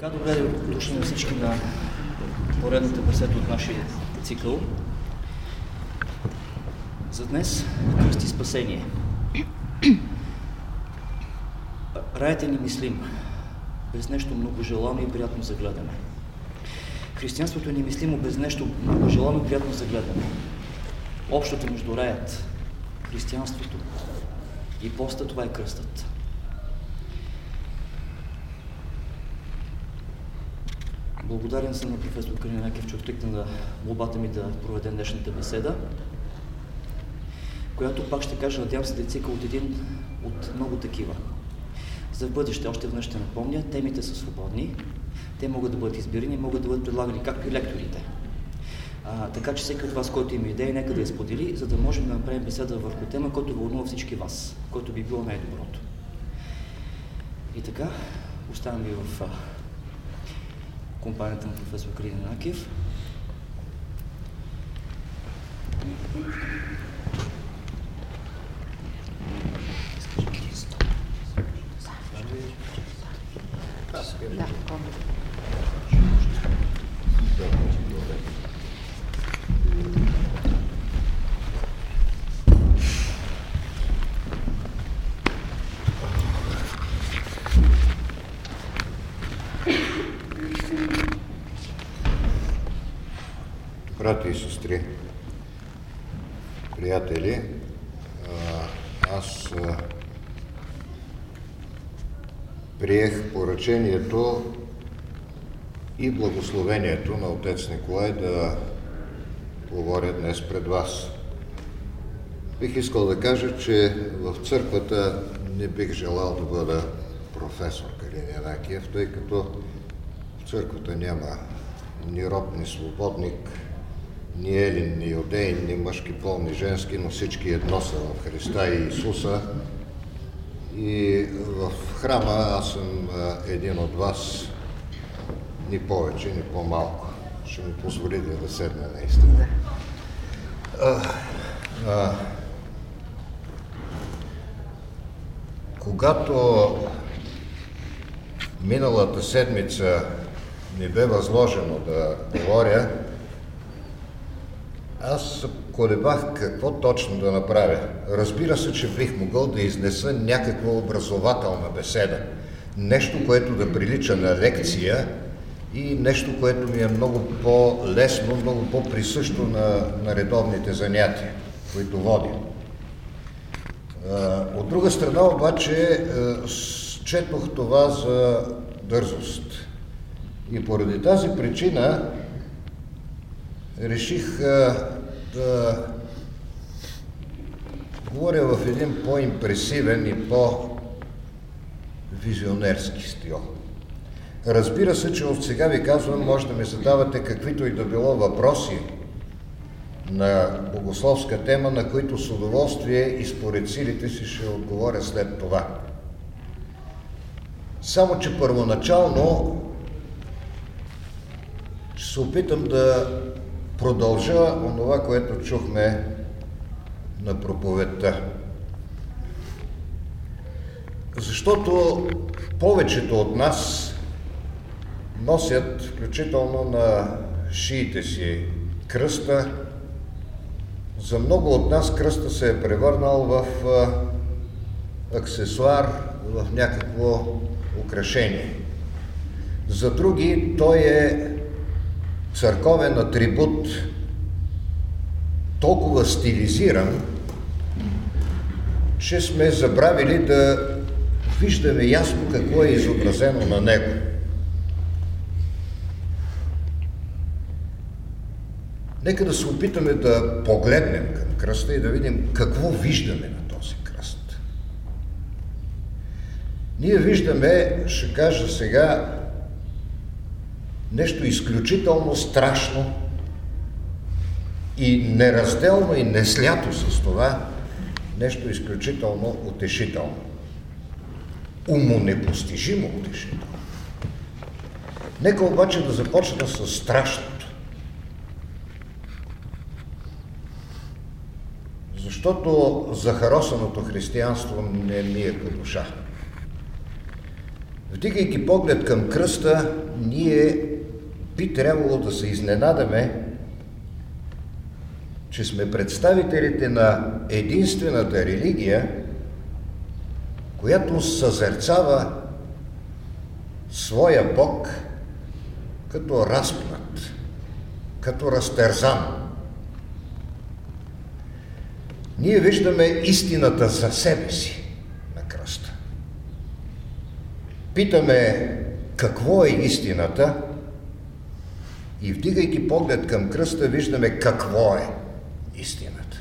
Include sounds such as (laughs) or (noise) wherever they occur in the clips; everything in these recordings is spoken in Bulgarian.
Така, добре дошли на всички на поредната беседа от нашия цикъл. За днес кръсти спасение. Раят е немислим, без нещо много желано и приятно за гледане. Християнството е немислимо без нещо много желано и приятно за гледане. Общото между раят, християнството и поста, това е кръстът. Благодарен съм на професор Калинакев, че откликна на молбата ми да проведе днешната беседа, която пак ще кажа, надявам се да е цикъл от един от много такива. За в бъдеще, още веднъж ще напомня, темите са свободни, те могат да бъдат избирани, могат да бъдат предлагани, както и лекторите. А, така че всеки от вас, който има идея, нека да я сподели, за да можем да направим беседа върху тема, който вълнува всички вас, който би било най-доброто. И така, оставам ви в компанията на професор Калин Накев. Да, Брати и сестри, приятели, аз приех поръчението и благословението на отец Николай да говоря днес пред вас. Бих искал да кажа, че в църквата не бих желал да бъда професор Калин Янакиев, тъй като в църквата няма ни роб, ни свободник, ни елин, ни юдеин, ни мъжки пол, ни женски, но всички едно са в Христа и Исуса. И в храма аз съм един от вас, ни повече, ни по-малко. Ще ми позволите да седна наистина. А, а, когато миналата седмица ми бе възложено да говоря, аз колебах какво точно да направя. Разбира се, че бих могъл да изнеса някаква образователна беседа. Нещо, което да прилича на лекция и нещо, което ми е много по-лесно, много по-присъщо на, на редовните занятия, които водя. От друга страна обаче четох това за дързост. И поради тази причина реших а, да говоря в един по-импресивен и по-визионерски стил. Разбира се, че от сега ви казвам, може да ми задавате каквито и да било въпроси на богословска тема, на които с удоволствие и според силите си ще отговоря след това. Само, че първоначално ще се опитам да продължа онова, което чухме на проповедта. Защото повечето от нас носят, включително на шиите си, кръста. За много от нас кръста се е превърнал в аксесуар, в някакво украшение. За други той е църковен атрибут толкова стилизиран, че сме забравили да виждаме ясно какво е изобразено на него. Нека да се опитаме да погледнем към кръста и да видим какво виждаме на този кръст. Ние виждаме, ще кажа сега, нещо изключително страшно и неразделно и неслято с това, нещо изключително утешително. Умонепостижимо утешително. Нека обаче да започна с страшното. Защото захаросаното християнство не ми е по душа. Вдигайки поглед към кръста, ние би трябвало да се изненадаме, че сме представителите на единствената религия, която съзерцава своя Бог като разпнат, като разтерзан. Ние виждаме истината за себе си на кръста. Питаме какво е истината и вдигайки поглед към кръста виждаме какво е истината.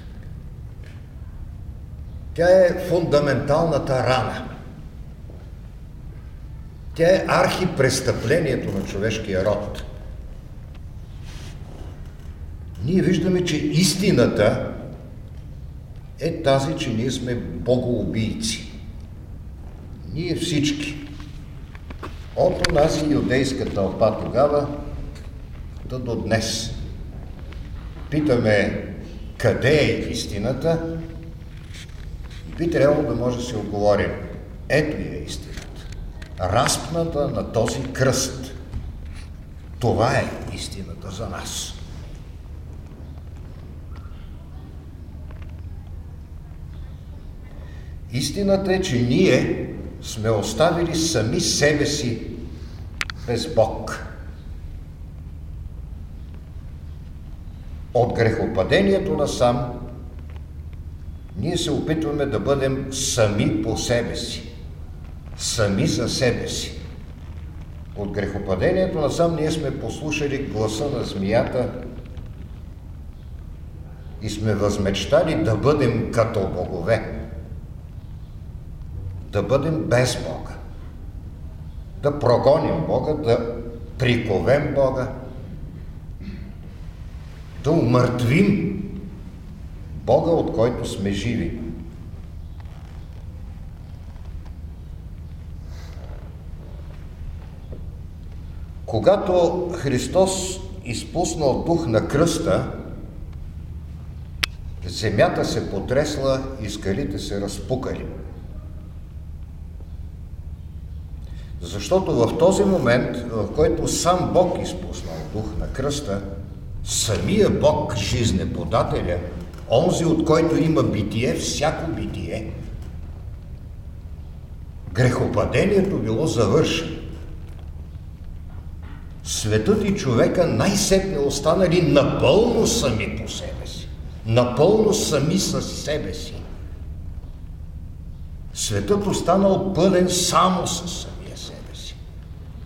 Тя е фундаменталната рана. Тя е архипрестъплението на човешкия род. Ние виждаме, че истината е тази, че ние сме богоубийци. Ние всички. От тази юдейска тълпа тогава да до днес. Питаме къде е истината и би трябвало да може да си отговорим. Ето е истината. Разпната на този кръст. Това е истината за нас. Истината е, че ние сме оставили сами себе си без Бог. От грехопадението насам ние се опитваме да бъдем сами по себе си, сами за себе си. От грехопадението насам ние сме послушали гласа на змията и сме възмечтали да бъдем като богове. Да бъдем без Бога, да прогоним Бога, да приковем Бога, да умъртвим Бога, от който сме живи. Когато Христос изпуснал дух на кръста, земята се потресла и скалите се разпукали. Защото в този момент, в който сам Бог изпуснал дух на кръста, самия Бог, жизнеподателя, онзи, от който има битие, всяко битие, грехопадението било завършено. Светът и човека най-сетне останали напълно сами по себе си. Напълно сами с себе си. Светът останал пълен само с себе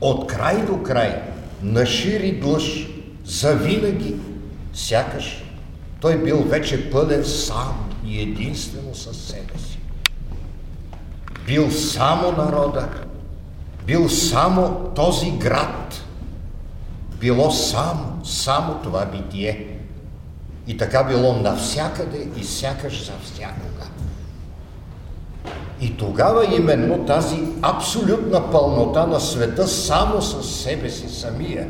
от край до край, на шири длъж, завинаги, сякаш той бил вече пълен сам и единствено със себе си. Бил само народа, бил само този град, било само, само това битие. И така било навсякъде и сякаш за всякога. И тогава именно тази абсолютна пълнота на света само със себе си самия.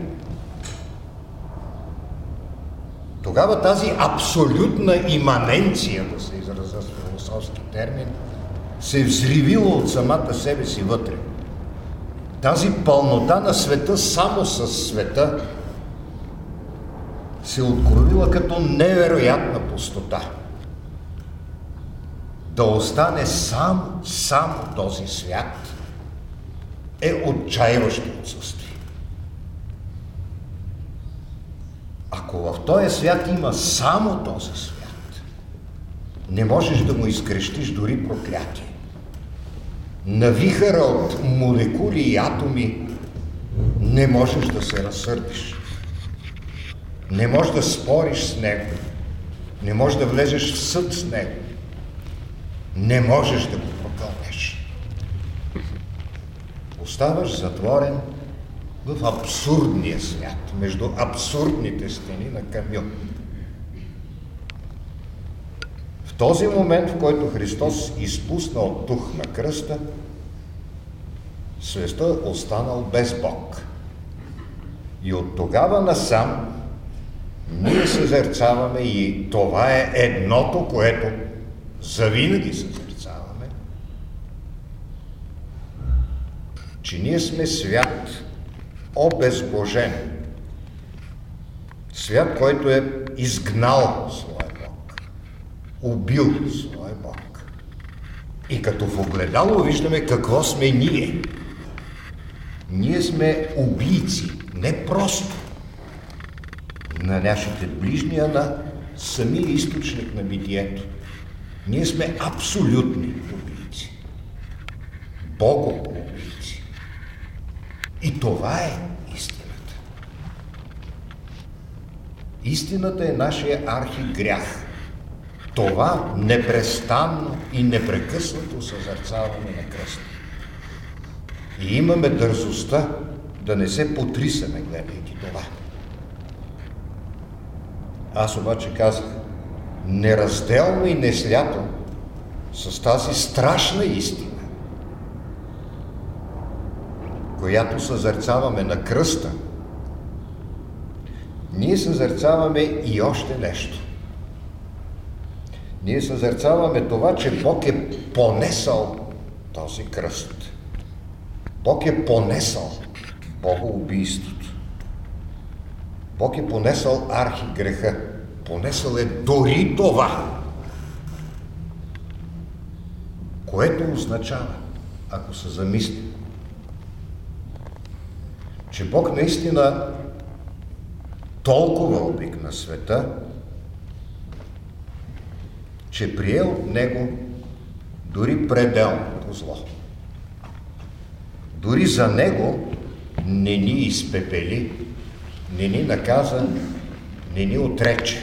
Тогава тази абсолютна иманенция, да се изразя с философски термин, се е взривила от самата себе си вътре. Тази пълнота на света само със света се е откровила като невероятна пустота да остане сам, сам този свят е отчаиващо отсъствие. Ако в този свят има само този свят, не можеш да му изкрещиш дори проклятие. На вихъра от молекули и атоми не можеш да се разсърдиш. Не можеш да спориш с него. Не можеш да влезеш в съд с него не можеш да го прокълнеш. Оставаш затворен в абсурдния свят, между абсурдните стени на Камю. В този момент, в който Христос изпусна от дух на кръста, света останал без Бог. И от тогава насам ние съзерцаваме и това е едното, което завинаги съзерцаваме, че ние сме свят обезбожен. Свят, който е изгнал своя Бог, убил своя Бог. И като в огледало виждаме какво сме ние. Ние сме убийци, не просто на нашите ближни, а на самия източник на битието. Ние сме абсолютни убийци. Богоубийци. И това е истината. Истината е нашия архигрях. Това непрестанно и непрекъснато съзерцаване на кръста. И имаме дързостта да не се потрисаме, гледайки това. Аз обаче казах, неразделно и неслято с тази страшна истина, която съзерцаваме на кръста, ние съзерцаваме и още нещо. Ние съзерцаваме това, че Бог е понесъл този кръст. Бог е понесъл богоубийството. Бог е понесъл архи греха. Понесъл е дори това, което означава, ако се замисли, че Бог наистина толкова обикна света, че прие от него дори пределното зло. Дори за него не ни изпепели, не ни наказа, не ни отрече.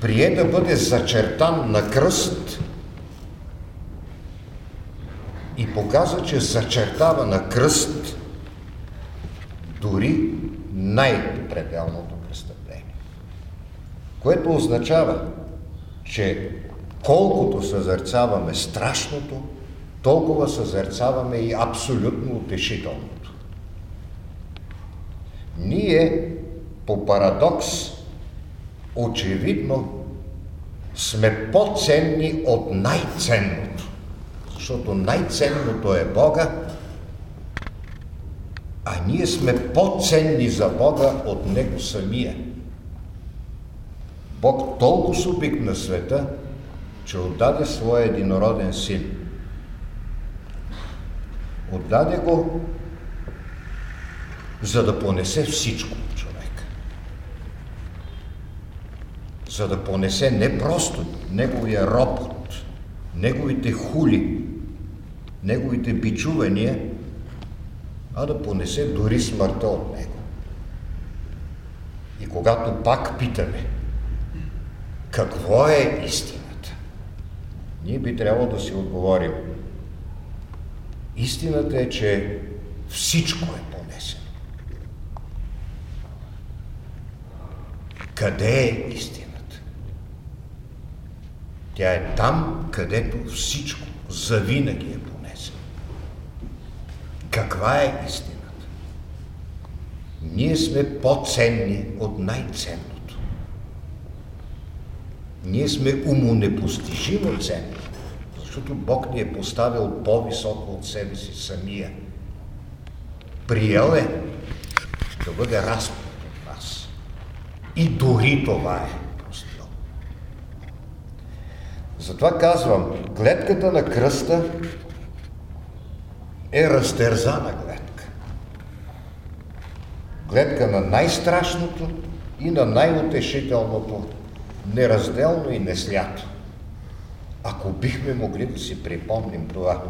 Прие да бъде зачертан на кръст и показа, че зачертава на кръст дори най-пределното престъпление. Което означава, че колкото съзърцаваме страшното, толкова съзерцаваме и абсолютно утешителното. Ние по парадокс очевидно сме по-ценни от най-ценното. Защото най-ценното е Бога, а ние сме по-ценни за Бога от Него самия. Бог толкова обик на света, че отдаде своя единороден син – Отдаде го, за да понесе всичко човек. За да понесе не просто неговия ропот, неговите хули, неговите бичувания, а да понесе дори смъртта от него. И когато пак питаме, какво е истината, ние би трябвало да си отговорим – Истината е, че всичко е понесено. Къде е истината? Тя е там, където всичко завинаги е. Каква е истината? Ние сме по-ценни от най-ценното. Ние сме умонепостижимо ценни защото Бог ни е поставил по-високо от себе си самия. Приел е да бъде разпит от нас. И дори това е простил. Затова казвам, гледката на кръста е разтерзана гледка. Гледка на най-страшното и на най-утешителното, неразделно и неслято. Ако бихме могли да си припомним това,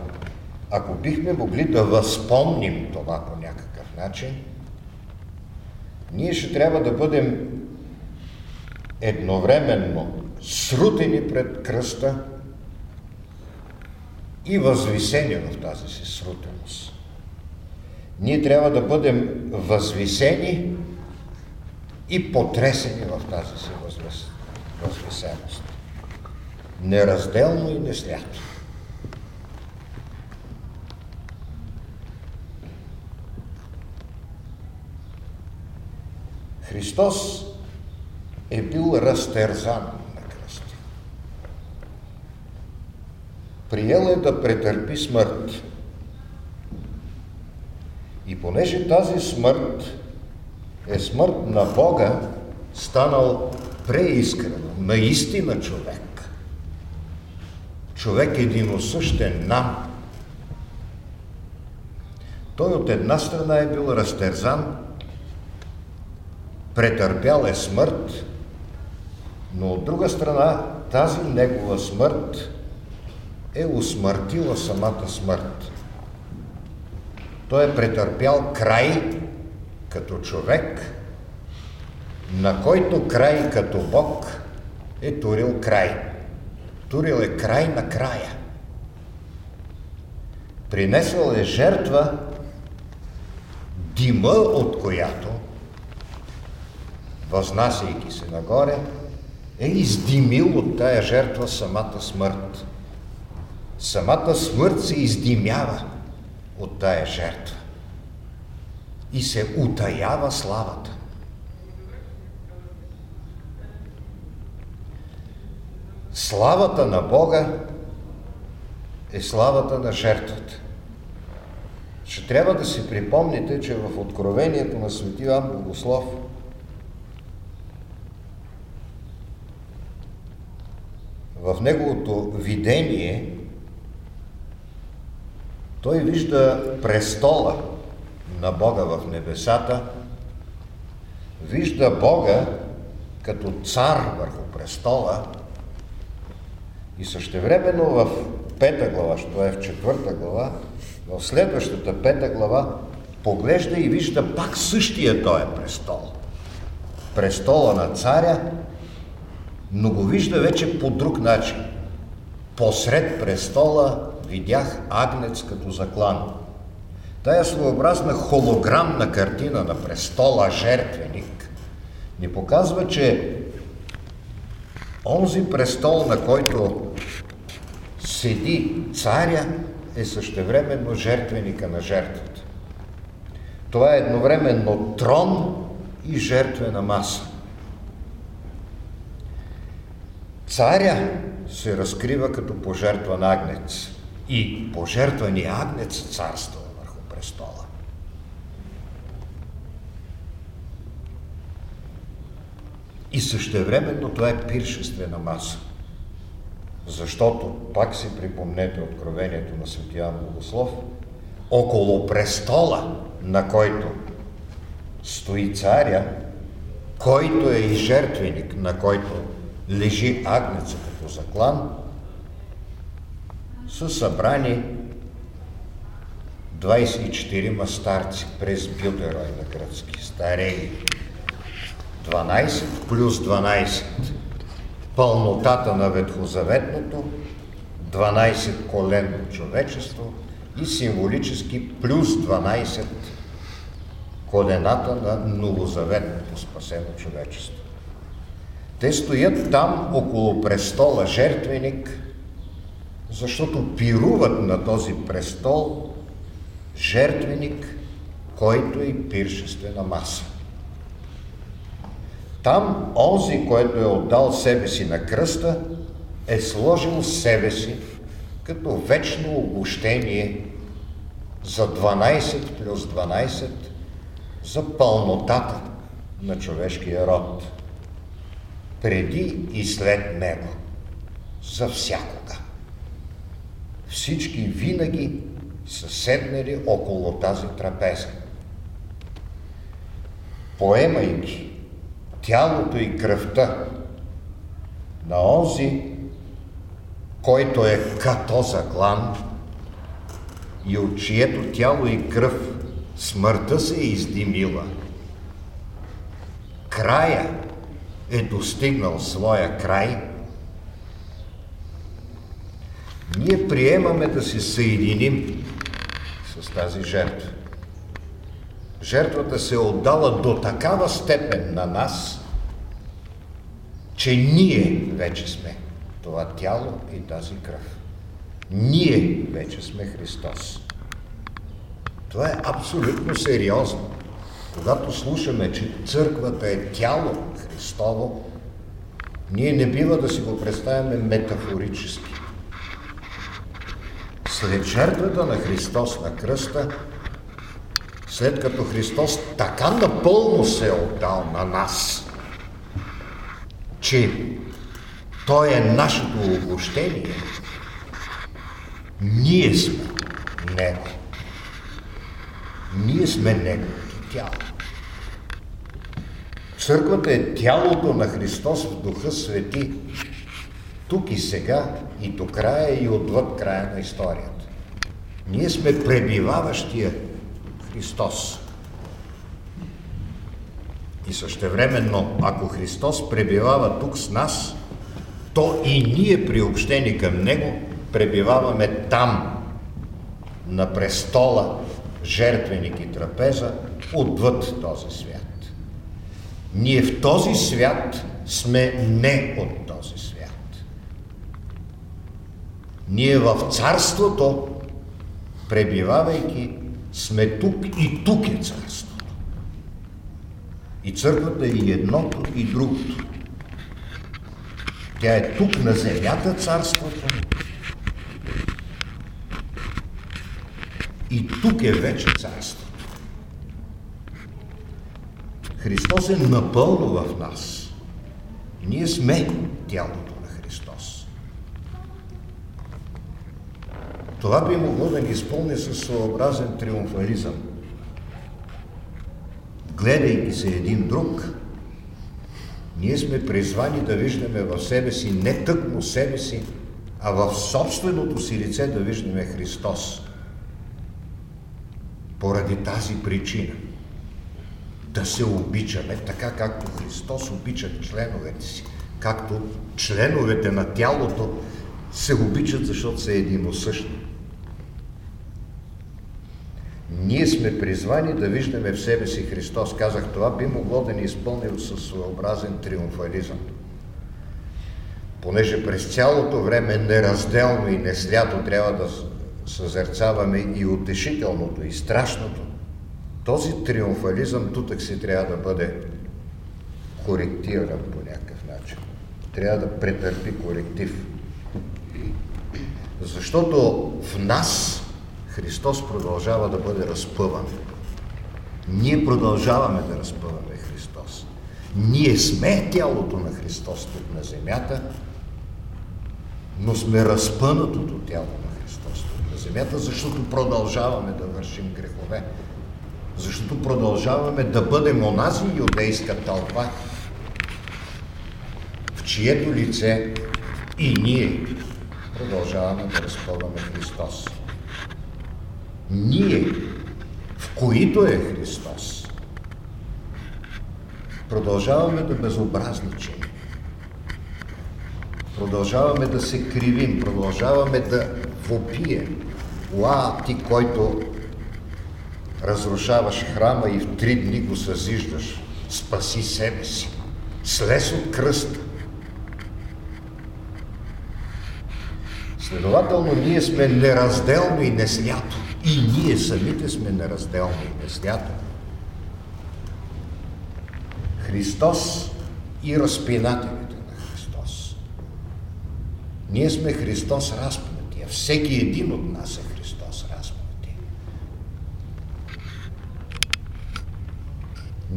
ако бихме могли да възпомним това по някакъв начин, ние ще трябва да бъдем едновременно срутени пред кръста и възвисени в тази си срутеност. Ние трябва да бъдем възвисени и потресени в тази си възвисеност неразделно и неслято. Христос е бил разтерзан на кръста. Приел е да претърпи смърт И понеже тази смърт е смърт на Бога, станал преискрено, наистина човек. Човек единосъщен нам. Той от една страна е бил разтерзан, претърпял е смърт, но от друга страна тази негова смърт е усмъртила самата смърт. Той е претърпял край като човек, на който край като Бог е турил край. Турил е край на края. Принесъл е жертва, дима от която, възнасяйки се нагоре, е издимил от тая жертва самата смърт. Самата смърт се издимява от тая жертва и се утаява славата. Славата на Бога е славата на жертвата. Ще трябва да си припомните, че в Откровението на Свети Иоанн Богослов в неговото видение той вижда престола на Бога в небесата, вижда Бога като цар върху престола и същевременно в пета глава, що е в четвърта глава, в следващата пета глава, поглежда и вижда пак същия този престол. Престола на царя, но го вижда вече по друг начин. Посред престола видях агнец като заклан. Тая своеобразна холограмна картина на престола жертвеник ни показва, че онзи престол, на който седи царя, е същевременно жертвеника на жертвата. Това е едновременно трон и жертвена маса. Царя се разкрива като пожертван агнец и пожертвания агнец царства върху престола. И същевременно това е пиршествена маса. Защото, пак си припомнете откровението на Светия Богослов, около престола, на който стои царя, който е и жертвеник, на който лежи агнеца като заклан, са събрани 24 мастарци през бютерой на гръцки, стареи. 12 плюс 12 пълнотата на ветхозаветното, 12 коленно човечество и символически плюс 12 колената на новозаветното спасено човечество. Те стоят там около престола жертвеник, защото пируват на този престол жертвеник, който е пиршествена маса. Там онзи, който е отдал себе си на кръста, е сложил себе си като вечно обощение за 12 плюс 12 за пълнотата на човешкия род. Преди и след него. За всякога. Всички винаги са седнали около тази трапеза. Поемайки тялото и кръвта на онзи, който е като заклан и от чието тяло и кръв смъртта се е издимила. Края е достигнал своя край. Ние приемаме да се съединим с тази жертва. Жертвата се е отдала до такава степен на нас, че ние вече сме това тяло и тази кръв. Ние вече сме Христос. Това е абсолютно сериозно. Когато слушаме, че църквата е тяло Христово, ние не бива да си го представяме метафорически. След жертвата на Христос на кръста, след като Христос така напълно се е отдал на нас, че Той е нашето обощение, ние сме Него. Ние сме Неговото тяло. Църквата е тялото на Христос в Духа Свети, тук и сега, и до края, и отвъд края на историята. Ние сме пребиваващия Христос. И същевременно, ако Христос пребивава тук с нас, то и ние, приобщени към Него, пребиваваме там, на престола, жертвеник и трапеза, отвъд този свят. Ние в този свят сме не от този свят. Ние в царството, пребивавайки, сме тук и тук е царството. И църквата е и едното, и другото. Тя е тук на земята царството. И тук е вече царството. Христос е напълно в нас. Ние сме тялото на Христос. Това би могло да ни изпълни със своеобразен триумфализъм. Гледайки се един друг, ние сме призвани да виждаме в себе си не тъкмо себе си, а в собственото си лице да виждаме Христос. Поради тази причина – да се обичаме, така както Христос обича членовете си, както членовете на тялото се обичат, защото са единосъщни. Ние сме призвани да виждаме в себе си Христос. Казах, това би могло да ни изпълни със своеобразен триумфализъм. Понеже през цялото време неразделно и неслято трябва да съзерцаваме и утешителното, и страшното, този триумфализъм тутък си трябва да бъде коректиран по някакъв начин. Трябва да претърпи коректив. Защото в нас Христос продължава да бъде разпъван. Ние продължаваме да разпъваме Христос. Ние сме тялото на Христос тук на земята, но сме разпънатото тяло на Христос тук на земята, защото продължаваме да вършим грехове защото продължаваме да бъдем онази юдейска тълпа, в чието лице и ние продължаваме да разпълваме Христос. Ние, в които е Христос, продължаваме да безобразничим. Продължаваме да се кривим, продължаваме да вопием. Уа, ти, който разрушаваш храма и в три дни го съзиждаш. Спаси себе си. Слез от кръста. Следователно, ние сме неразделно и неснято. И ние самите сме неразделно и неснято. Христос и разпинателите на Христос. Ние сме Христос разпнатия. Всеки един от нас е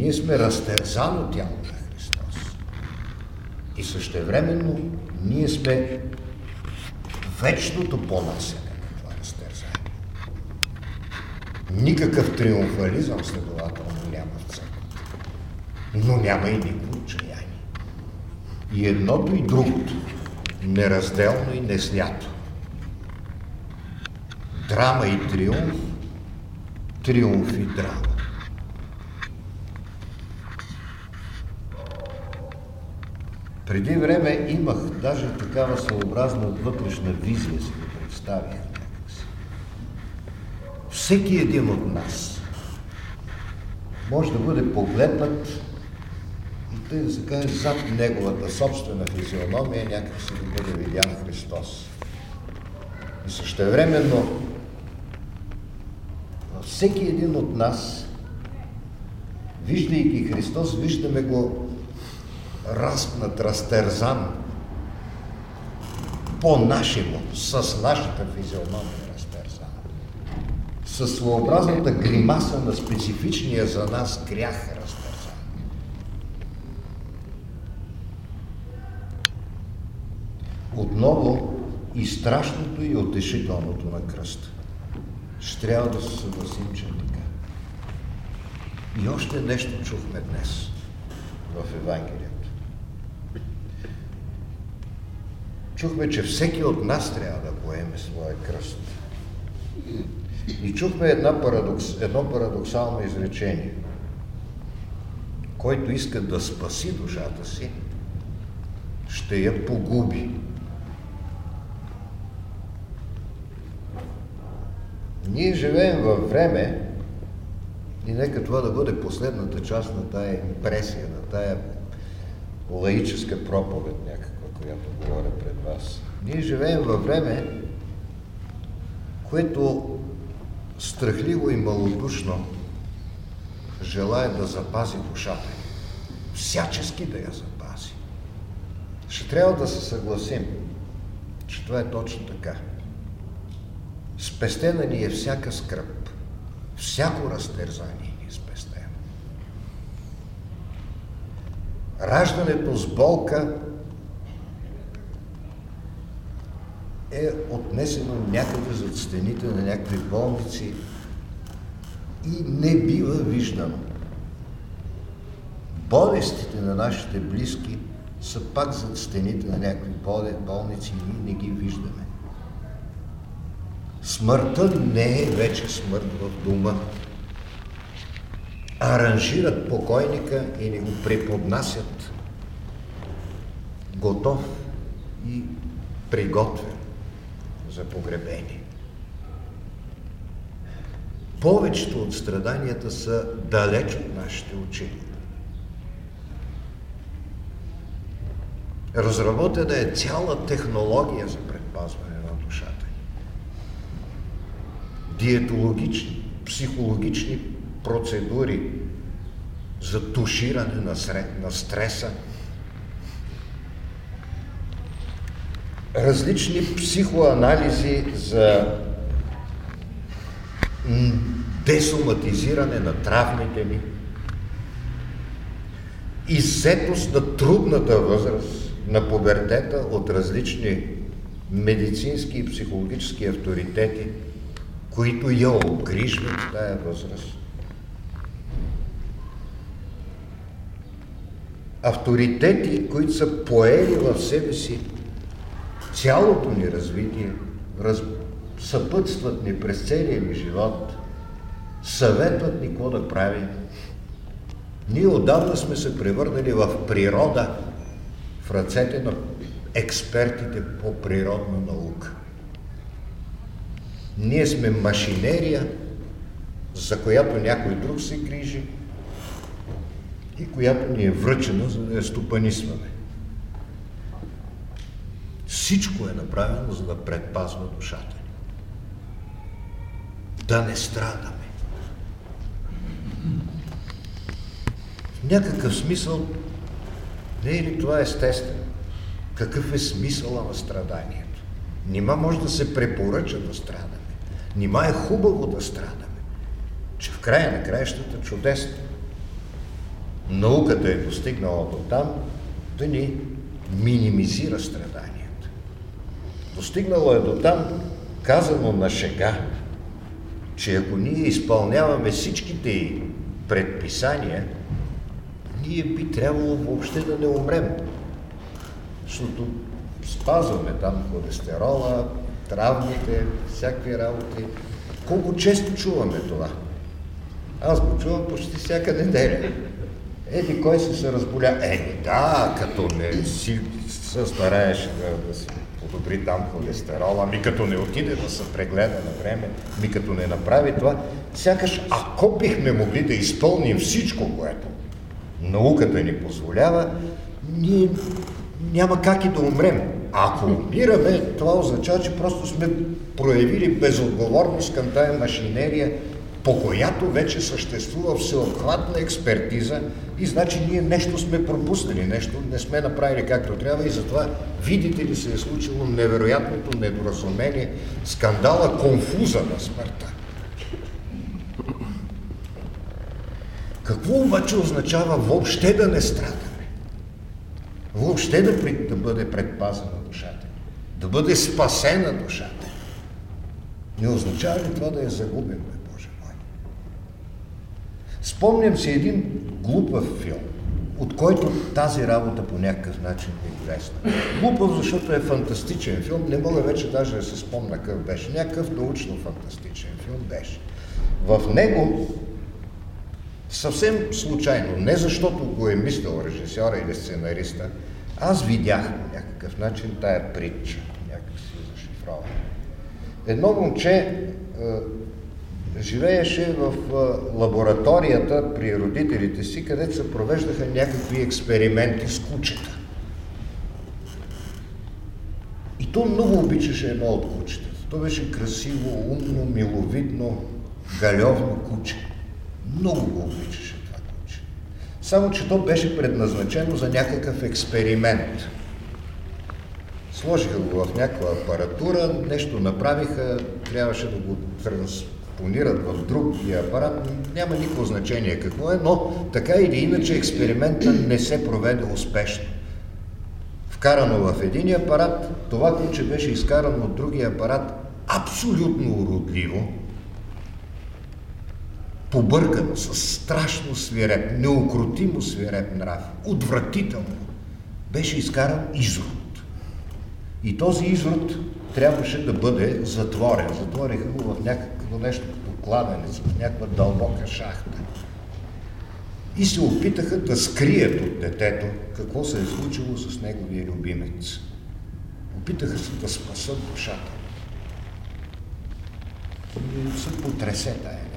Ние сме разтерзано тяло на Христос. И същевременно ние сме вечното понасене на това разтерзание. Никакъв триумфализъм следователно няма в църквата. Но няма и никакво отчаяние. И едното и другото, неразделно и неснято. Драма и триумф, триумф и драма. Преди време имах даже такава съобразна вътрешна визия, си го представих някакси. Всеки един от нас може да бъде погледнат и тъй да се каже зад неговата собствена физиономия някак си да бъде видян Христос. И същевременно всеки един от нас, виждайки Христос, виждаме го разпнат, разтерзан по-нашему, с нашата физиономия със своеобразната гримаса на специфичния за нас грях разтързан. Отново и страшното и отешителното на кръста. Ще трябва да се съгласим, че е така. И още нещо чухме днес в Евангелието. Чухме, че всеки от нас трябва да поеме своя кръст. И чухме една парадокс, едно парадоксално изречение. Който иска да спаси душата си, ще я погуби. Ние живеем във време, и нека това да бъде последната част на тая импресия, на тая лаическа проповед някаква, която говоря пред вас. Ние живеем във време, което страхливо и малодушно желая да запази душата Всячески да я запази. Ще трябва да се съгласим, че това е точно така. Спестена ни е всяка скръп, всяко разтерзание ни е спестено. Раждането с болка е отнесено някъде зад стените на някакви болници и не бива виждано. Болестите на нашите близки са пак зад стените на някакви болници и ние не ги виждаме. Смъртта не е вече смърт в дума. Аранжират покойника и не го преподнасят готов и приготвен за погребение. Повечето от страданията са далеч от нашите очи. Разработена е цяла технология за предпазване на душата ни. Диетологични, психологични процедури за туширане на, на стреса, различни психоанализи за десоматизиране на травмите ни, иззетост на трудната възраст, на пубертета от различни медицински и психологически авторитети, които я обгрижват в тая възраст. Авторитети, които са поели в себе си цялото ни развитие, раз... съпътстват ни през целия ни живот, съветват ни какво да правим. Ние отдавна сме се превърнали в природа, в ръцете на експертите по природна наука. Ние сме машинерия, за която някой друг се грижи и която ни е връчена, за да я стопанисваме. Всичко е направено, за да предпазва душата ни. Да не страдаме. В някакъв смисъл, не е ли това естествено? Какъв е смисъла на страданието? Нима може да се препоръча да страдаме. Нима е хубаво да страдаме. Че в края на краищата чудесно. Науката е достигнала до там да ни минимизира страданието. Достигнало е до там, казано на шега, че ако ние изпълняваме всичките предписания, ние би трябвало въобще да не умрем. Защото спазваме там холестерола, травмите, всякакви работи. Колко често чуваме това? Аз го чувам почти всяка неделя. Еди, кой се се разболя? Е, да, като не си се стараеш да, да си подобри там холестерола, ми като не отиде да се прегледа на време, ми като не направи това, сякаш ако бихме могли да изпълним всичко, което науката ни позволява, ние няма как и да умрем. Ако умираме, това означава, че просто сме проявили безотговорност към тая машинерия, по която вече съществува всеобхватна експертиза и значи ние нещо сме пропуснали, нещо не сме направили както трябва и затова, видите ли, се е случило невероятното недоразумение, скандала, конфуза на смъртта. Какво обаче означава въобще да не страдаме? Въобще да, да бъде предпазена душата? Да бъде спасена душата? Не означава ли това да я загубим, Боже мой? Спомням си един глупав филм, от който тази работа по някакъв начин ми е лесна. Глупав, защото е фантастичен филм, не мога вече даже да се спомня какъв беше. Някакъв научно-фантастичен филм беше. В него съвсем случайно, не защото го е мислил режисьора или сценариста, аз видях по някакъв начин тая притча, някак си зашифрована. Едно момче е, живееше в лабораторията при родителите си, където се провеждаха някакви експерименти с кучета. И то много обичаше едно от кучетата. То беше красиво, умно, миловидно, галевно куче. Много го обичаше това куче. Само, че то беше предназначено за някакъв експеримент. Сложиха го в някаква апаратура, нещо направиха, трябваше да го транспонират в другия апарат. Няма никакво значение какво е, но така или иначе експеримента не се проведе успешно. Вкарано в един апарат, това куче беше изкарано от другия апарат абсолютно уродливо, побъркано, с страшно свиреп, неукротимо свиреп нрав, отвратително, беше изкаран изрод. И този изрод трябваше да бъде затворен. Затвориха го в някакво нещо като кладенец, в някаква дълбока шахта. И се опитаха да скрият от детето какво се е случило с неговия любимец. Опитаха се да спасат душата. И се потресе тая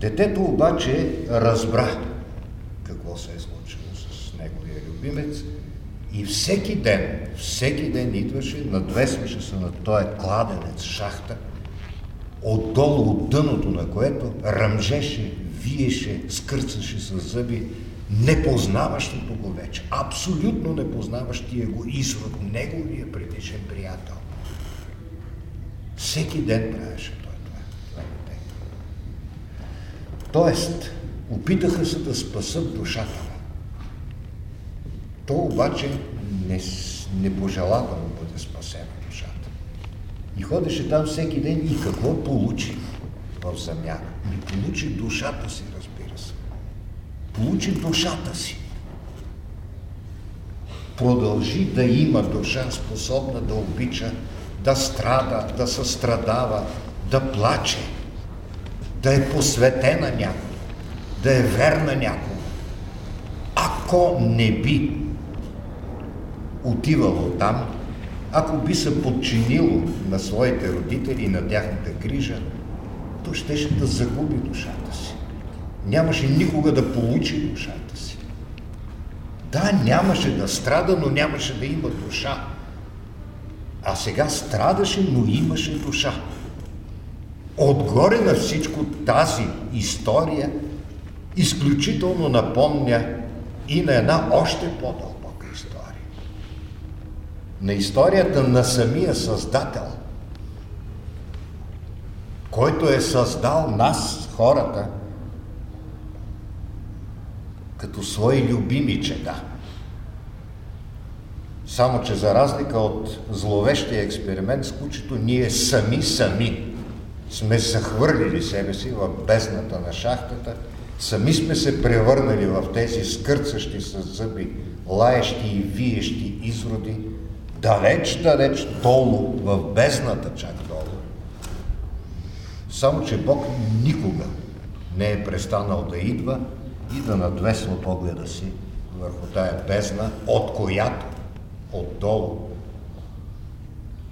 Детето обаче разбра какво се е случило с неговия любимец и всеки ден, всеки ден идваше, надвесваше се на този кладенец, шахта, отдолу от дъното на което ръмжеше, виеше, скърцаше с зъби, непознаващото го вече, абсолютно непознаващия го извод, неговия предишен приятел. Всеки ден правеше Тоест, опитаха се да спасат душата му. То обаче не, не пожела да му бъде душата. И ходеше там всеки ден и какво получи в замяна? Ми получи душата си, разбира се. Получи душата си. Продължи да има душа, способна да обича, да страда, да състрадава, да плаче, да е посветена някой, да е верна някой. Ако не би отивало там, ако би се подчинило на своите родители и на тяхната грижа, то щеше да загуби душата си. Нямаше никога да получи душата си. Да, нямаше да страда, но нямаше да има душа. А сега страдаше, но имаше душа. Отгоре на всичко тази история изключително напомня и на една още история. На историята на самия Създател, който е създал нас, хората, като свои любими чеда. Само, че за разлика от зловещия експеримент с кучето, ние сами сами сме захвърлили себе си в бездната на шахтата, сами сме се превърнали в тези скърцащи с зъби, лаещи и виещи изроди, далеч, далеч долу, в бездната чак долу. Само, че Бог никога не е престанал да идва и да надвесва погледа си върху тая бездна, от която отдолу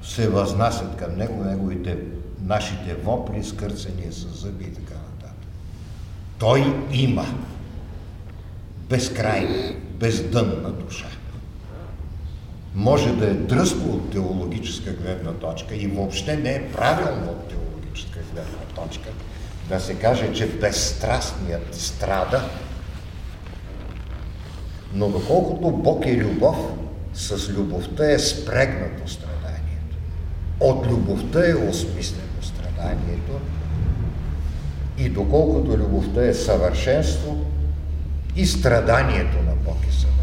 се възнасят към Него неговите нашите вопли, скърцания с зъби и така нататък. Той има безкрайна, бездънна душа. Може да е дръзко от теологическа гледна точка и въобще не е правилно от теологическа гледна точка да се каже, че безстрастният страда, но доколкото Бог е любов, с любовта е спрегнато страданието. От любовта е осмислено страданието И доколкото любовта е съвършенство, и страданието на Бог е съвършенство.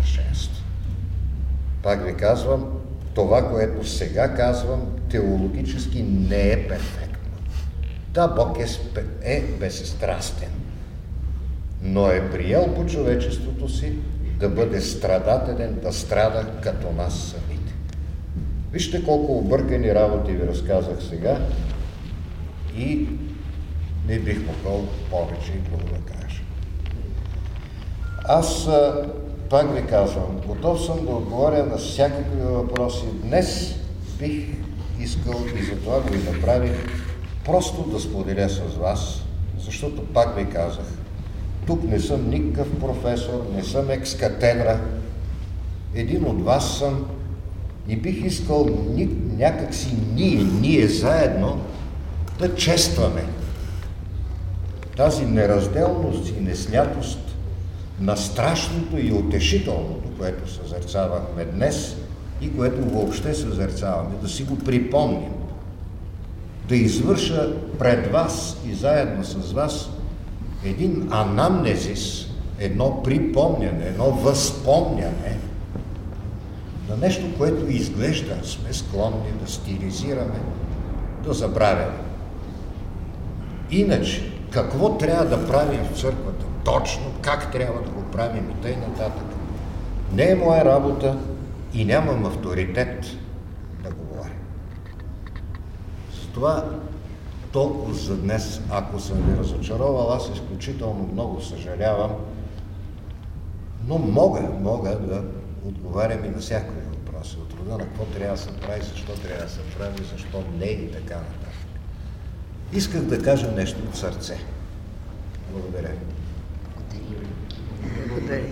Пак ви казвам, това, което сега казвам, теологически не е перфектно. Да, Бог е, е безстрастен, но е приел по човечеството си да бъде страдателен, да страда като нас самите. Вижте колко объркани работи ви разказах сега и не бих могъл повече и друго да кажа. Аз пак ви казвам, готов съм да отговоря на всякакви въпроси. Днес бих искал и за това го и направих, просто да споделя с вас, защото пак ви казах, тук не съм никакъв професор, не съм екс-катедра. Един от вас съм и бих искал някакси ние, ние заедно да честваме тази неразделност и неснятост на страшното и утешителното, което съзерцавахме днес и което въобще съзерцаваме, да си го припомним, да извърша пред вас и заедно с вас един анамнезис, едно припомняне, едно възпомняне на нещо, което изглежда сме склонни да стилизираме, да забравяме. Иначе, какво трябва да правим в църквата? Точно как трябва да го правим и тъй нататък. Не е моя работа и нямам авторитет да говоря. Затова толкова за днес. Ако съм ви разочаровал, аз изключително много съжалявам, но мога, мога да отговарям и на всякакви въпроси. От рода на какво трябва да се прави, защо трябва да се прави, защо не и така нататък. Исках да кажа нещо от сърце. Благодаря. Благодаря.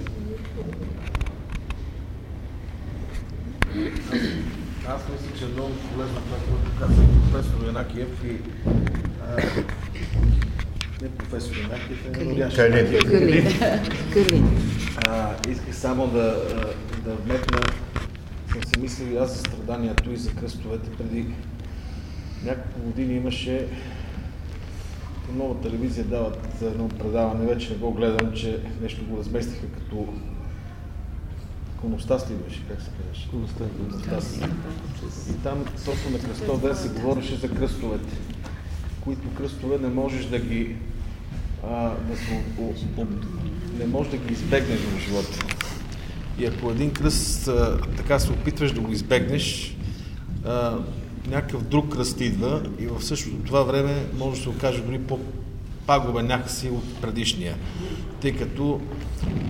Аз мисля, че е много полезно това, което каза професор Янакиев и а, не професор Янакиев, е Калин. Калин. Исках само да, да вметна, съм си мислил и аз за страданието и за кръстовете. Преди няколко години имаше по нова телевизия дават едно предаване, вече не го гледам, че нещо го разместиха като Коностас ли беше, как се казваше? Коностас. И там точно на кръстов ден се говореше за кръстовете, които кръстове не можеш да ги а, да се, о, о, не можеш да ги избегнеш в живота. И ако един кръст а, така се опитваш да го избегнеш, а, някакъв друг кръст идва и в същото това време може да се окаже дори по-пагубен някакси от предишния, тъй като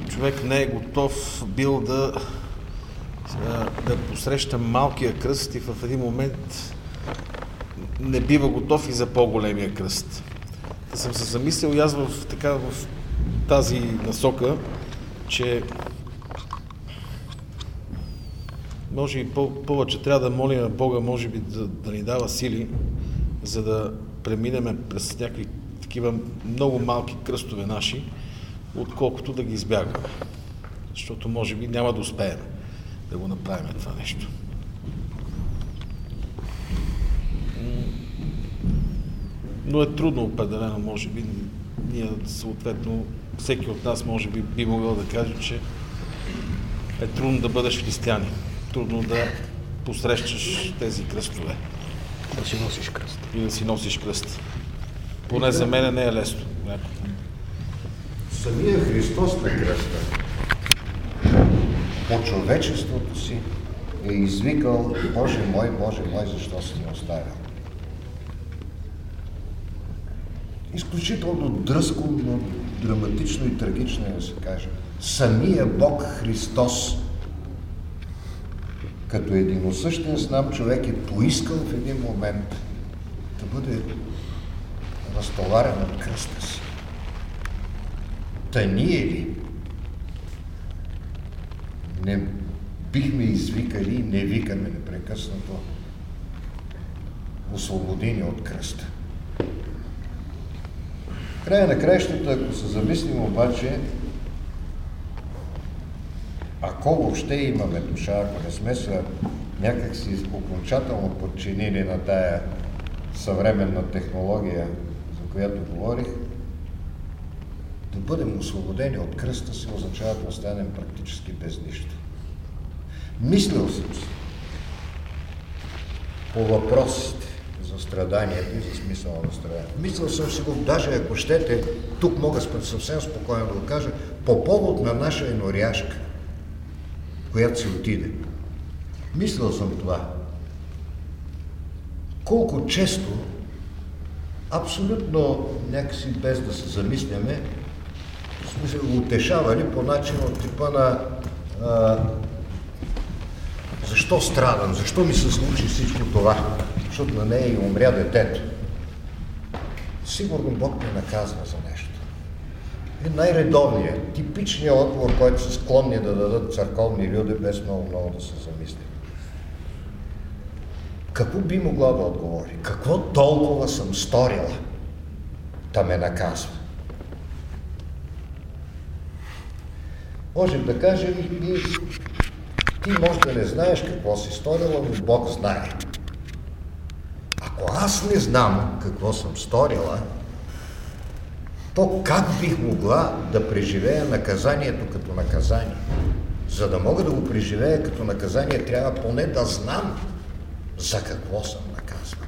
човек не е готов бил да, да посреща малкия кръст и в един момент не бива готов и за по-големия кръст. Да съм се замислил и аз в, така, в тази насока, че може и повече трябва да молим Бога, може би да, да ни дава сили, за да преминем през някакви такива много малки кръстове наши, отколкото да ги избягваме. Защото може би няма да успеем да го направим това нещо. Но е трудно определено, може би. Ние съответно, всеки от нас може би би могъл да каже, че е трудно да бъдеш християнин. Трудно да посрещаш тези кръстове. Да си носиш кръст. И да си носиш кръст. Поне за мен не е лесно. Самия Христос на кръста по човечеството си е извикал Боже мой, Боже мой, защо си ни оставил? Изключително дръзко, но драматично и трагично е да се каже. Самия Бог Христос като единосъщен с нам човек е поискал в един момент да бъде разтоварен от кръста си. Та ние ли не бихме извикали, не викаме непрекъснато освободени от кръста. Края на краищата, ако се замислим обаче, ако въобще имаме душа, ако не сме се някакси окончателно подчинили на тая съвременна технология, за която говорих, да бъдем освободени от кръста си означава да останем практически без нищо. Мислил съм си по въпросите за страданието и за смисъла на страданието. Мислил съм си го, даже ако щете, тук мога съвсем спокойно да го кажа, по повод на наша еноряшка, която си отиде. Мислил съм това. Колко често, абсолютно някакси без да се замисляме, сме се утешавали по начин от типа на а, защо страдам, защо ми се случи всичко това, защото на нея и умря детето. Сигурно Бог ме наказва за И най-редовният, типичният отговор, който са склонни да дадат църковни люди, без много-много да се замислят. Какво би могла да отговори? Какво толкова съм сторила да ме наказва? Можем да кажем и ти може да не знаеш какво си сторила, но Бог знае. Ако аз не знам какво съм сторила, то как бих могла да преживея наказанието като наказание? За да мога да го преживея като наказание, трябва поне да знам за какво съм наказван.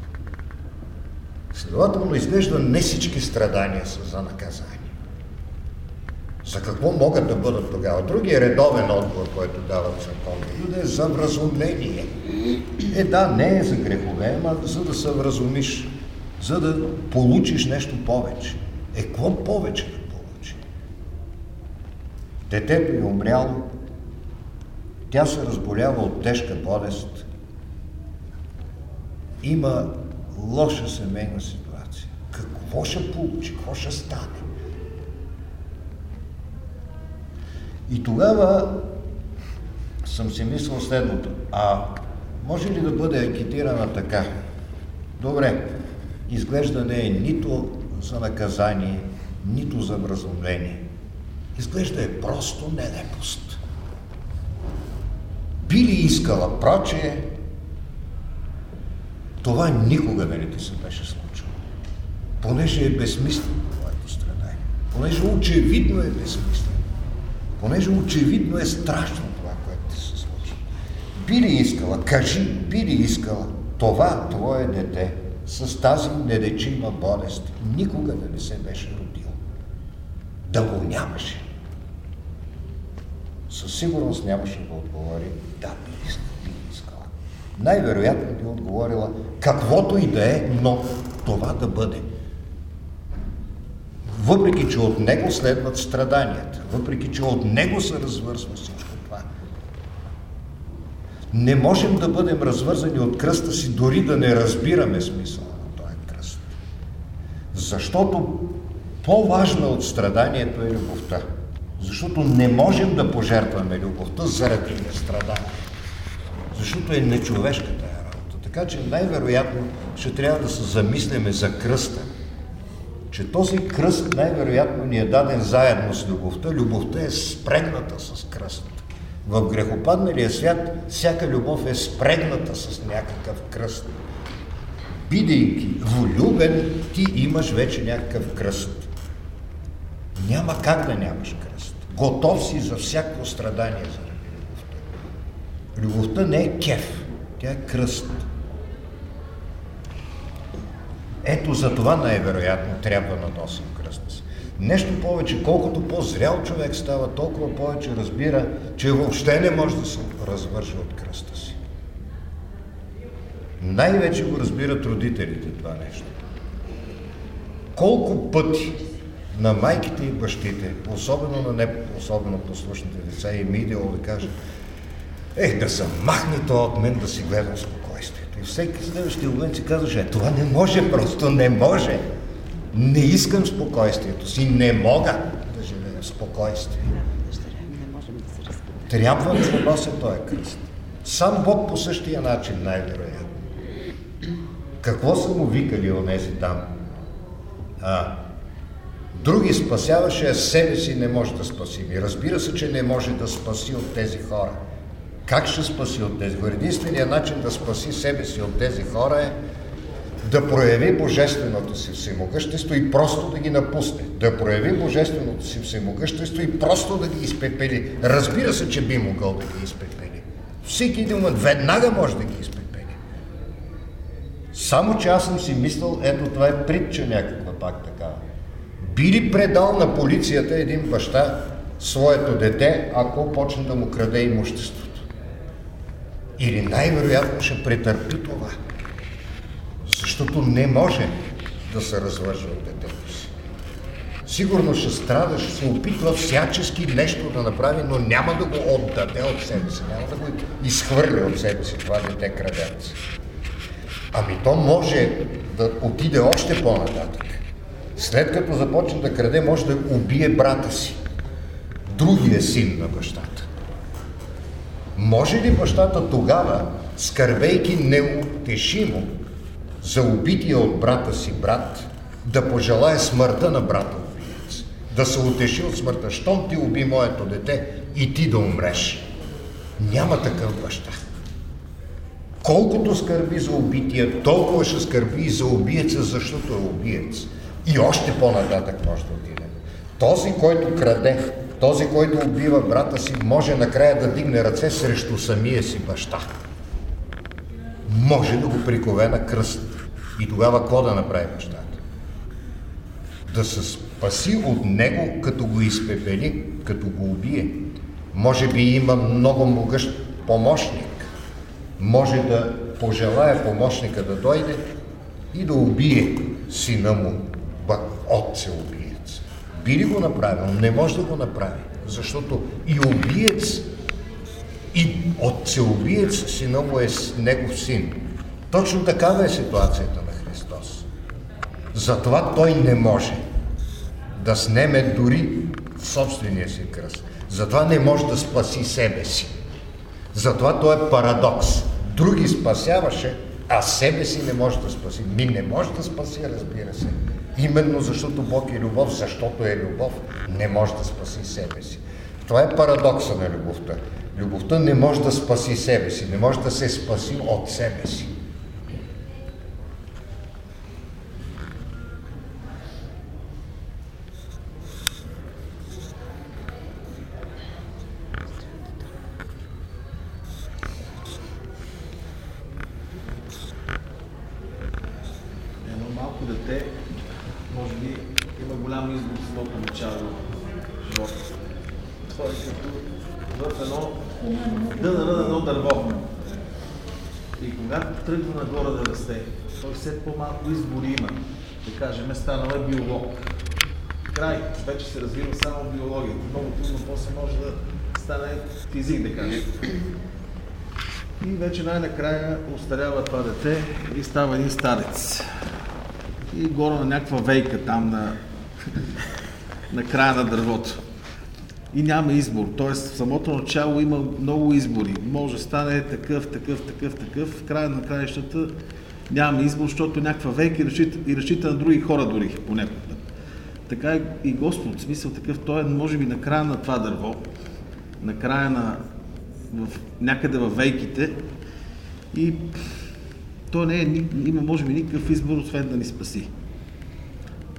Следователно изглежда не всички страдания са за наказание. За какво могат да бъдат тогава? Другия редовен отговор, който дават църковни люди е за вразумление. Е да, не е за грехове, ама за да се вразумиш, за да получиш нещо повече. Е, какво повече да получи? Детето е умряло, тя се разболява от тежка болест, има лоша семейна ситуация. Какво ще получи? Какво ще стане? И тогава съм си мислил следното. А може ли да бъде агитирана така? Добре, изглежда не е нито за наказание, нито за вразумление. Изглежда е просто нелепост. Би ли искала, проче, това никога не ти се беше случило. Понеже е безсмислено твоето страдание. Понеже очевидно е безсмислено. Понеже очевидно е страшно това, което ти се случи. Би ли искала, кажи, би ли искала това твое дете с тази недечима болест никога да не се беше родил? Да го нямаше. Със сигурност нямаше да отговори да би искала. Най-вероятно би отговорила каквото и да е, но това да бъде въпреки че от него следват страданията, въпреки че от него се развързва всичко. Не можем да бъдем развързани от кръста си, дори да не разбираме смисъла на този кръст. Защото по-важна от страданието е любовта. Защото не можем да пожертваме любовта заради нестрадание. Защото е нечовешката работа. Така че най-вероятно ще трябва да се замисляме за кръста че този кръст най-вероятно ни е даден заедно с любовта. Любовта е спрегната с кръст. В грехопадналия свят всяка любов е спрегната с някакъв кръст. Бидейки влюбен, ти имаш вече някакъв кръст. Няма как да нямаш кръст. Готов си за всяко страдание заради любовта. Любовта не е кеф, тя е кръст. Ето за това най-вероятно трябва да носим. Нещо повече, колкото по-зрял човек става, толкова повече разбира, че въобще не може да се развърши от кръста си. Най-вече го разбират родителите това нещо. Колко пъти на майките и бащите, особено на не особено послушните деца, им идеало да кажат, ех, да се махне то от мен да си гледам спокойно и всеки следващия момент си казваше, това не може, просто не може. Не искам спокойствието си, не мога да живея в спокойствие. Трябва да нося този кръст. Сам Бог по същия начин, най-вероятно. Какво са му викали онези там? А, други спасяваше, а себе си не може да спаси. И разбира се, че не може да спаси от тези хора. Как ще спаси от тези хора? Единственият начин да спаси себе си от тези хора е да прояви божественото си всемогъщество и просто да ги напусне. Да прояви божественото си всемогъщество и просто да ги изпепели. Разбира се, че би могъл да ги изпепели. Всеки един момент веднага може да ги изпепели. Само че аз съм си мислил, ето това е притча някаква пак така. Би ли предал на полицията един баща своето дете, ако почне да му краде имуществото? Или най-вероятно ще претърпи това. Защото не може да се развържа от детето си. Сигурно ще страда, ще се опитва всячески нещо да направи, но няма да го отдаде от себе си, няма да го изхвърля от себе си това дете крадец. Ами то може да отиде още по-нататък. След като започне да краде, може да убие брата си, другия син на бащата. Може ли бащата тогава, скърбейки неутешимо за убития от брата си брат, да пожелая смъртта на брата убиец, да се утеши от смъртта, щом ти уби моето дете и ти да умреш? Няма такъв баща. Колкото скърби за убития, толкова ще скърби и за убиеца, защото е убиец. И още по-нататък може да отиде. Този, който краде, този, който убива брата си, може накрая да дигне ръце срещу самия си баща. Може да го прикове на кръст. И тогава какво да направи бащата? Да се спаси от него, като го изпепели, като го убие. Може би има много могъщ помощник. Може да пожелая помощника да дойде и да убие сина му, отце убиец. Би ли го направил? Не може да го направи, защото и убиец, и отцеубиец сина му е негов син. Точно такава е ситуацията. Затова той не може да снеме дори собствения си кръст. Затова не може да спаси себе си. Затова той е парадокс. Други спасяваше, а себе си не може да спаси. Ми не може да спаси, разбира се. Именно защото Бог е любов, защото е любов, не може да спаси себе си. Това е парадокса на любовта. Любовта не може да спаси себе си, не може да се спаси от себе си. По-малко избори има. Да кажем, станал е биолог. Край, вече се развива само биологията. Много трудно после може да стане физик, да кажем. И вече най-накрая устарява това дете и става един старец. И горе на някаква вейка там на, на края на дървото. И няма избор. Тоест в самото начало има много избори. Може да стане такъв, такъв, такъв, такъв. В края на краищата нямаме избор, защото някаква век и разчита, и разчита на други хора дори понякога. Така и Господ, в смисъл такъв, той е може би на края на това дърво, на края на в, някъде във вейките и той не е, има може би никакъв избор, освен да ни спаси.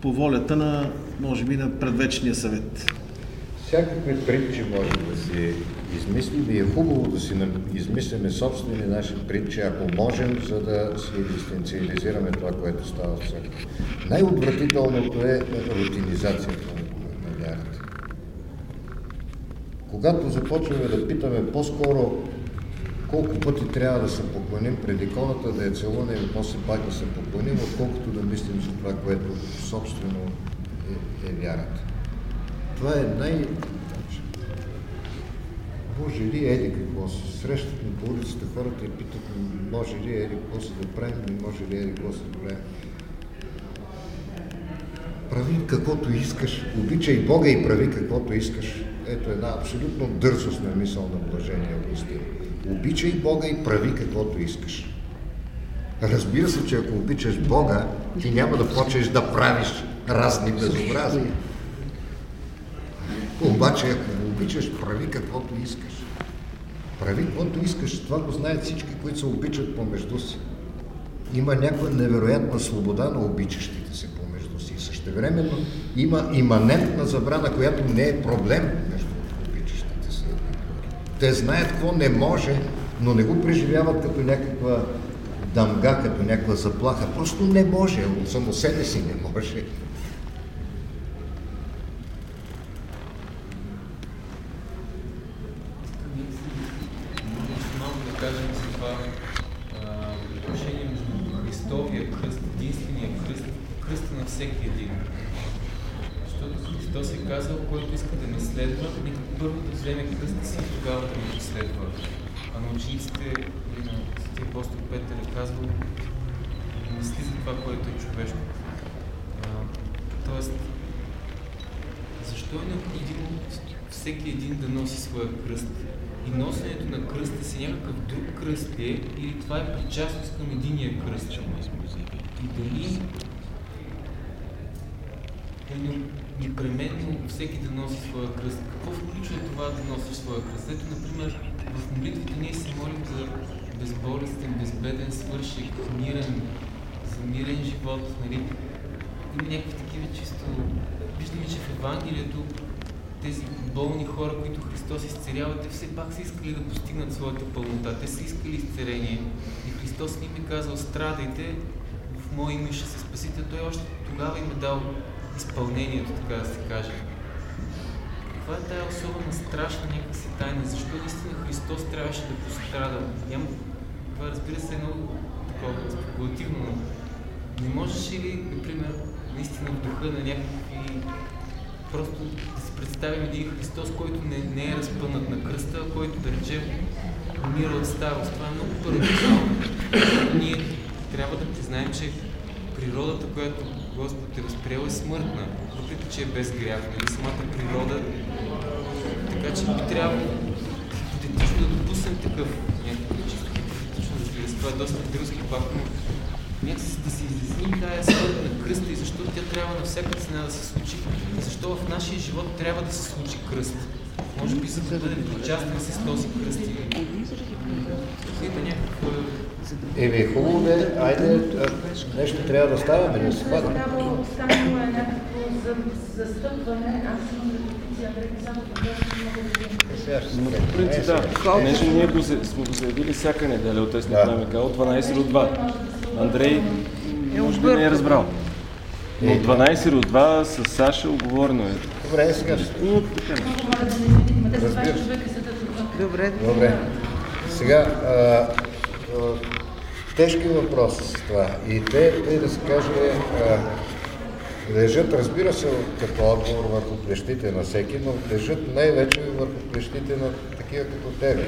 По волята на, може би, на предвечния съвет. Всякакви притчи може да си измислим и е хубаво да си измислиме собствени наши притчи, ако можем, за да си дистанциализираме това, което става в църква. Най-отвратителното е рутинизацията на вярата. Когато започваме да питаме по-скоро колко пъти трябва да се поклоним пред иконата, да я целуне и после пак да се поклоним, отколкото да мислим за това, което собствено е, е вярата. Това е най- може ли еди какво се срещат ми по улицата хората и питат може ли еди какво се да правим, може ли еди какво се да правим. Прави каквото искаш, обичай Бога и прави каквото искаш. Ето една абсолютно дързостна мисъл на блажение Августин. Обичай Бога и прави каквото искаш. Разбира се, че ако обичаш Бога, ти няма да почнеш да правиш разни безобразия. Обаче, ако го обичаш, прави каквото искаш. Прави каквото искаш. Това го знаят всички, които се обичат помежду си. има някаква невероятна свобода на обичащите се помежду си. Същевременно има иманентна забрана, която не е проблем между обичащите се. Те знаят какво не може, но не го преживяват като някаква дамга, като някаква заплаха. Просто не може, от само себе си не може. малко да кажем за това а, отношение между Христовия кръст, единствения кръст, кръста на всеки един. Защото Христос е казал, който иска да ме следва, нека първо да вземе кръста си и тогава да ме последва. А на учениците и на Светия апостол Петър е казал, мисли за това, което е човешко. А, тоест, защо е необходимо всеки един да носи своя кръст? И носенето на кръста си някакъв друг кръст е, или това е причастност към единия кръст? И дали е не- непременно всеки да носи своя кръст? Какво включва това да носиш своя кръст? Ето, например, в молитвите ние се молим за безболестен, безбеден свършик, мирен, за мирен живот, нали? Има някакви такива чисто... Виждаме, че в Евангелието тези болни хора, които Христос изцелява, те все пак са искали да постигнат своята пълнота. Те са искали изцеление. И Христос не им е казал, страдайте, в Мое име ще се спасите. Той още тогава им е дал изпълнението, така да се каже. Каква е тая особена страшна някакси тайна? Защо наистина Христос трябваше да пострада? Няма... Това разбира се е много такова спекулативно, но не можеше ли, например, наистина в духа на някакви просто да си представим един Христос, който не, не е разпънат на кръста, който да речем умира от старост. Това е много парадоксално. Ние трябва да признаем, че природата, която Господ е възприел е смъртна, въпреки че е безгрявна. Нали? Самата природа. Така че би трябвало хипотетично да допуснем такъв някакъв чисто хипотетично, разбира се. Това е доста гръзки факт, някакси да си изясним тая смърт на кръста и защо тя трябва на всяка цена да се случи и защо в нашия живот трябва да се случи кръст. Може би за да бъдем причастни с този кръст или има някаква Еми, хубаво де, айде, нещо трябва да става, да се. Ставало, ставало е някакво за, застъпване. Аз имам репетиция, се Но по принцип Е, да, понеже ние го, сме го заявили всяка неделя от Тесни Да. Пламека, от 12 до 2. Андрей може би не е разбрал. Но Е, от 12 до 2 с Саша оговорено е. Добре, сега. Те са Разбира 20 се. отвън. Добре. Добре. Сега, а, а, тежки въпроси с това. И те, те да се каже, а, лежат, разбира се, като отговор върху плещите на всеки, но лежат най-вече върху плещите на такива като тебе.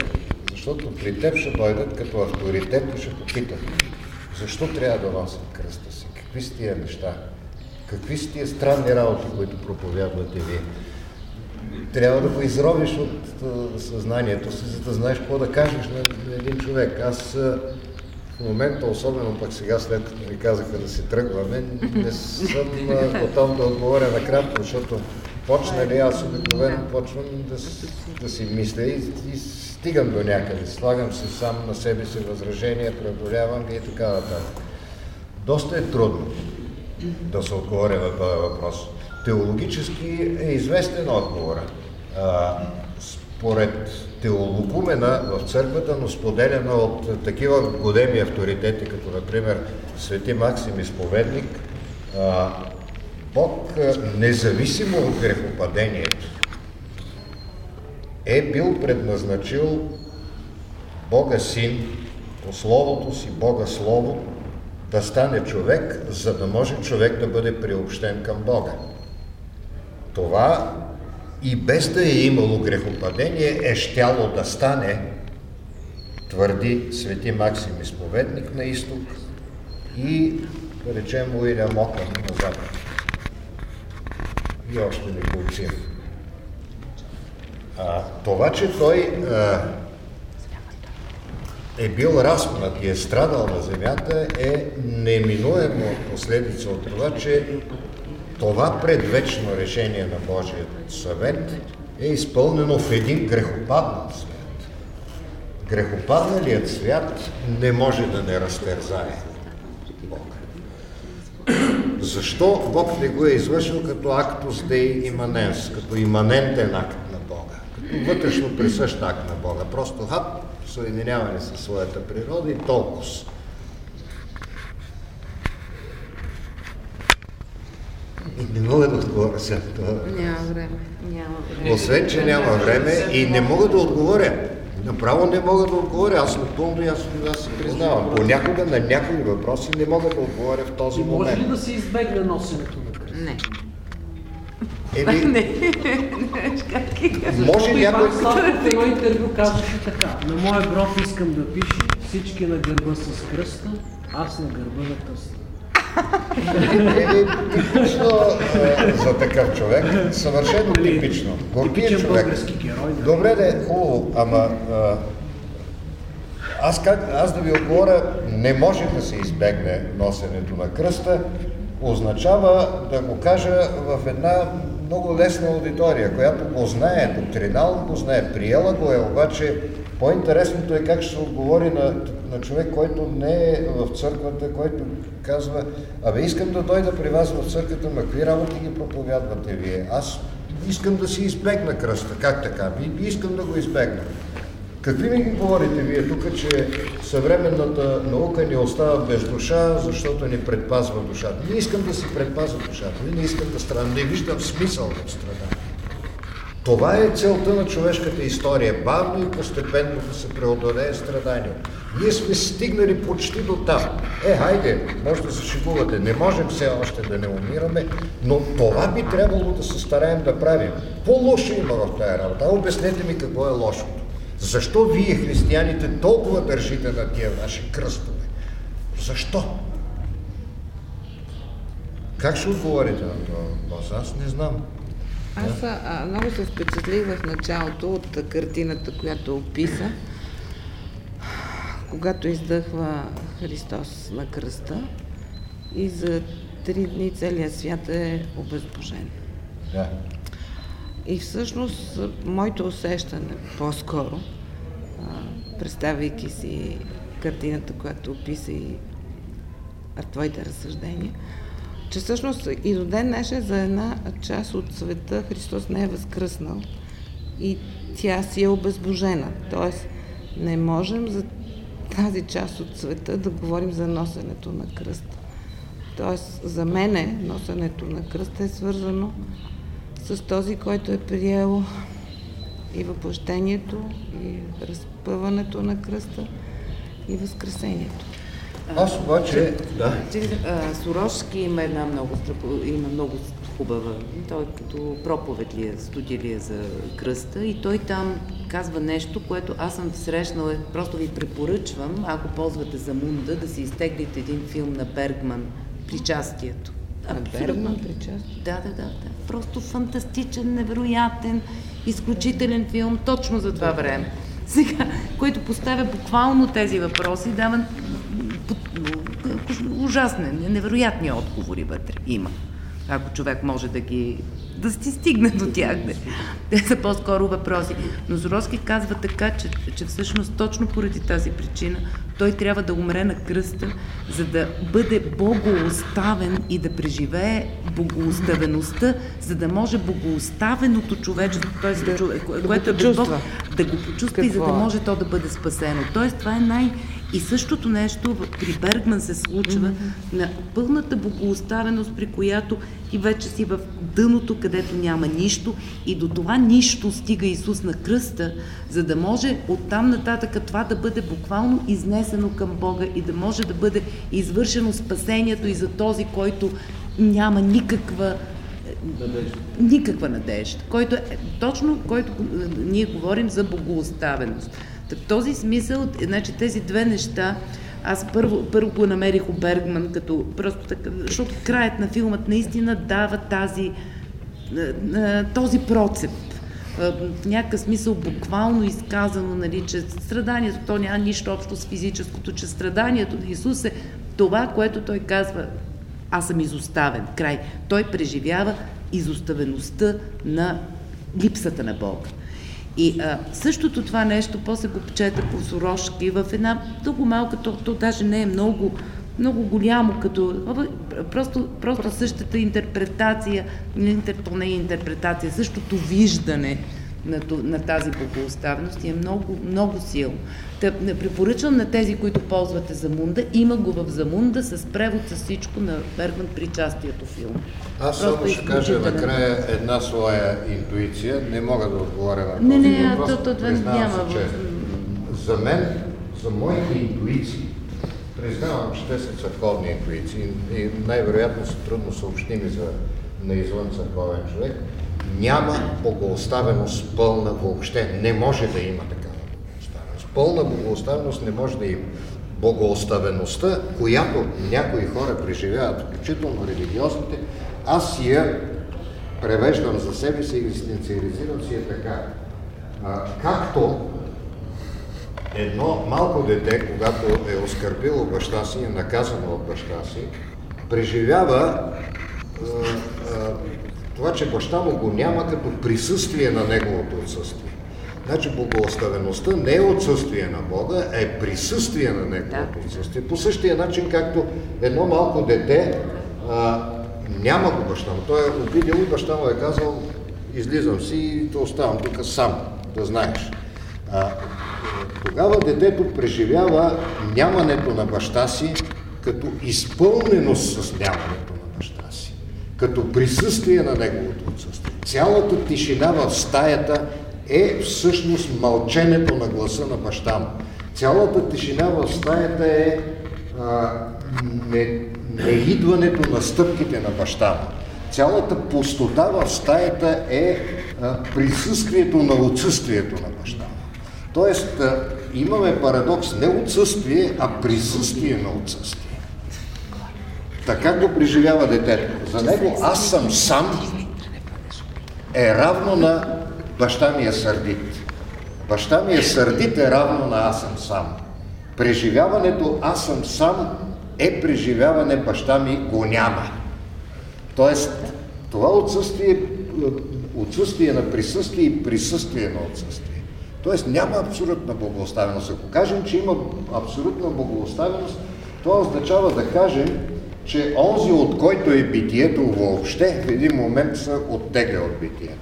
Защото при теб ще дойдат като авторитет и ще попитат. Защо трябва да носят кръста си? Какви са тия неща? Какви са тия странни работи, които проповядвате вие? трябва да го изровиш от съзнанието си, за да знаеш какво да кажеш на, един човек. Аз в момента, особено пък сега, след като ми казаха да си тръгваме, не съм готов да отговоря накратко, защото почна ли аз обикновено почвам да, да си мисля и, и стигам до някъде. Слагам се сам на себе си възражения, преодолявам ги и така нататък. Доста е трудно да се отговоря на този въпрос. Теологически е известен отговора. А, според теологумена в църквата, но споделена от такива големи авторитети, като например Свети Максим Изповедник, а, Бог, независимо от грехопадението, е бил предназначил Бога Син, по Словото си, Бога Слово, да стане човек, за да може човек да бъде приобщен към Бога. Това и без да е имало грехопадение е щяло да стане, твърди свети Максим изповедник на изток и, да речем, Уилям Окън на запад. И още неколци. А, това, че той а, е бил разпнат и е страдал на земята, е неминуемо последица от това, че това предвечно решение на Божия съвет е изпълнено в един грехопаднат свят. Грехопадналият свят не може да не разтерзае. Бога. Защо Бог не го е извършил като актус дей иманенс, като иманентен акт вътрешно присъщ акт на Бога, просто хап, съединяване със своята природа и толкова. И не мога да отговоря сега това. Няма време. Няма време. Освен, че няма време и не мога да отговоря. Направо не мога да отговоря. Аз напълно ясно аз се признавам. Понякога на някои въпроси не мога да отговоря в този И може ли момент. да се избегне носенето на кръст? Не. Еми, (laughs) може Защото някой... Иван Славов в едно интервю казваше така. На моя гроб искам да пише всички на гърба с кръста, аз на гърба на тъста. Еми, типично а, за такъв човек. Съвършено типично. Гордият Типичен човек. български герой. да. Добре, де, хубаво, ама а, аз, как, аз да ви отговоря, не може да се избегне носенето на кръста, означава да го кажа в една много лесна аудитория, която го знае, доктринално го знае, приела го е, обаче по-интересното е как ще отговори на, на човек, който не е в църквата, който казва, абе искам да дойда при вас в църквата, ма какви работи ги проповядвате вие? Аз искам да си избегна кръста. Как така? Искам да го избегна. Какви ми ги говорите вие тук, че съвременната наука ни остава без душа, защото ни предпазва душата? Не искам да си предпазва душата, не искам да страдам, не виждам смисъл в страдане. Това е целта на човешката история. Бавно и постепенно да се преодолее страданието. Ние сме стигнали почти до там. Е, хайде, може да се шегувате. Не можем все още да не умираме, но това би трябвало да се стараем да правим. По-лошо има в тази работа. Обяснете ми какво е лошото. Защо вие, християните, толкова държите на тия ваши кръстове? Защо? Как ще отговорите на това въпрос? Аз не знам. Аз а, много се впечатлих в началото от а, картината, която описа, когато издъхва Христос на кръста и за три дни целият свят е обезбожен. Да. И всъщност моето усещане по-скоро, представяйки си картината, която описа и твоите разсъждения, че всъщност и до ден днешен за една част от света Христос не е възкръснал и тя си е обезбожена. Тоест не можем за тази част от света да говорим за носенето на кръст. Тоест за мене носенето на кръст е свързано с този, който е приел и въплъщението, и разпъването на кръста, и възкресението. Аз обаче, да, Че, а, Сорошки има една много, има много хубава, той като проповед ли е, студия ли е за кръста и той там казва нещо, което аз съм срещнала, просто ви препоръчвам, ако ползвате за Мунда, да си изтеглите един филм на Бергман, Причастието. Причастие? Да, да, да, да. Просто фантастичен, невероятен, изключителен филм точно за това време. Сега, който поставя буквално тези въпроси, дава ужасни, невероятни отговори вътре има. Ако човек може да ги да си стигне до тях. Не. Те са по-скоро въпроси. Но Зоровски казва така, че, че всъщност точно поради тази причина той трябва да умре на кръста, за да бъде богооставен и да преживее богооставеността, за да може богооставеното човечество, т.е. Да- човек, да което е без Бог, да го почувства и за да Какво е? може то да бъде спасено. Тоест това е най... И същото нещо при Бергман се случва на пълната богооставеност, при която ти вече си в дъното, където няма нищо. И до това нищо стига Исус на кръста, за да може оттам нататък това да бъде буквално изнесено към Бога и да може да бъде извършено спасението и за този, който няма никаква никаква надежда, който е точно, който е, ние говорим за богооставеност. В този смисъл, значи тези две неща, аз първо, първо го намерих у Бергман, като просто така, защото краят на филмът наистина дава тази, този процеп. В някакъв смисъл буквално изказано, нали, че страданието, то няма нищо общо с физическото, че страданието на Исус е това, което той казва, аз съм изоставен. Край. Той преживява изоставеността на липсата на Бога. И а, същото това нещо, после го чета по Сорошки в една много малка, то, то даже не е много, много голямо, като просто, просто същата интерпретация, интер, то не е интерпретация, същото виждане на, на тази богооставеност и е много, много силно. Та, не препоръчвам на тези, които ползвате Замунда, има го в Замунда с превод с всичко на Бергман причастието филм. Аз само ще кажа накрая една своя интуиция. Не мога да отговоря на този не, не, въпрос. То, то, то, няма. Се, че за мен, за моите интуиции, признавам, че те са църковни интуиции и най-вероятно са трудно съобщими за неизвън църковен човек, няма богооставеност пълна въобще. Не може да има такава богооставеност. Пълна богооставеност не може да има. Богооставеността, която някои хора преживяват, включително религиозните, аз я превеждам за себе си екзистенциализирам си е така. А, както едно малко дете, когато е оскърбило баща си, е наказано от баща си, преживява това, че баща му го няма като присъствие на неговото отсъствие. Значи богооставеността не е отсъствие на Бога, а е присъствие на неговото отсъствие. По същия начин, както едно малко дете а, няма го баща му. Той е обидил и баща му е казал, излизам си и то оставам тук сам, да знаеш. А, тогава детето преживява нямането на баща си като изпълненост с нямането като присъствие на неговото отсъствие. Цялата тишина в стаята е всъщност мълченето на гласа на баща му. Цялата тишина в стаята е а, не, неидването на стъпките на баща му. Цялата пустота в стаята е а, присъствието на отсъствието на баща му. Тоест, а, имаме парадокс не отсъствие, а присъствие на отсъствие. Така го преживява детето. За него аз съм сам е равно на баща ми е сърдит. Баща ми е сърдит е равно на аз съм сам. Преживяването аз съм сам е преживяване баща ми го няма. Тоест, това отсъствие, отсъствие на присъствие и присъствие на отсъствие. Тоест няма абсолютна богооставеност. Ако кажем, че има абсолютна богооставеност, това означава да кажем, че онзи, от който е битието въобще, в един момент се оттегля от битието.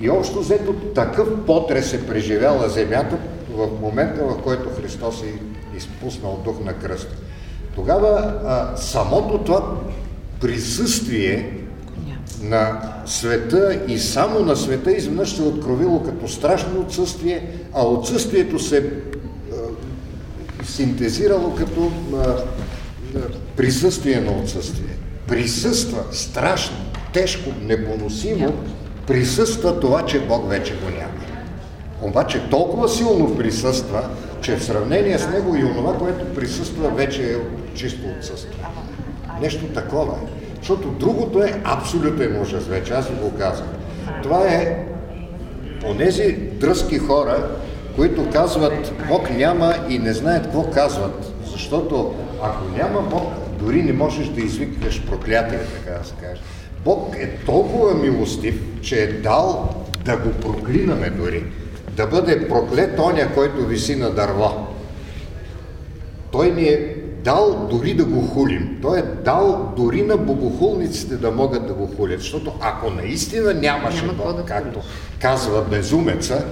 И общо взето такъв потрес е преживяла земята в момента, в който Христос е изпуснал дух на кръст. Тогава а, самото това присъствие на света и само на света изведнъж се откровило като страшно отсъствие, а отсъствието се а, синтезирало като а, присъствие на отсъствие. Присъства страшно, тежко, непоносимо, присъства това, че Бог вече го няма. Обаче толкова силно присъства, че в сравнение с него и онова, което присъства, вече е чисто отсъствие. Нещо такова е. Защото другото е абсолютен ужас вече, аз го казвам. Това е онези дръзки хора, които казват Бог няма и не знаят какво казват. Защото ако няма Бог, дори не можеш да извикаш проклятие, така да се каже. Бог е толкова милостив, че е дал да го проклинаме дори. Да бъде проклет оня, който виси на дърво. Той ни е дал дори да го хулим. Той е дал дори на богохулниците да могат да го хулят. Защото ако наистина нямаше Няма Бог, да както казва безумеца,